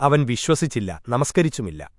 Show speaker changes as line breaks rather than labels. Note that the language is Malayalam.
അവൻ വിശ്വസിച്ചില്ല നമസ്കരിച്ചുമില്ല.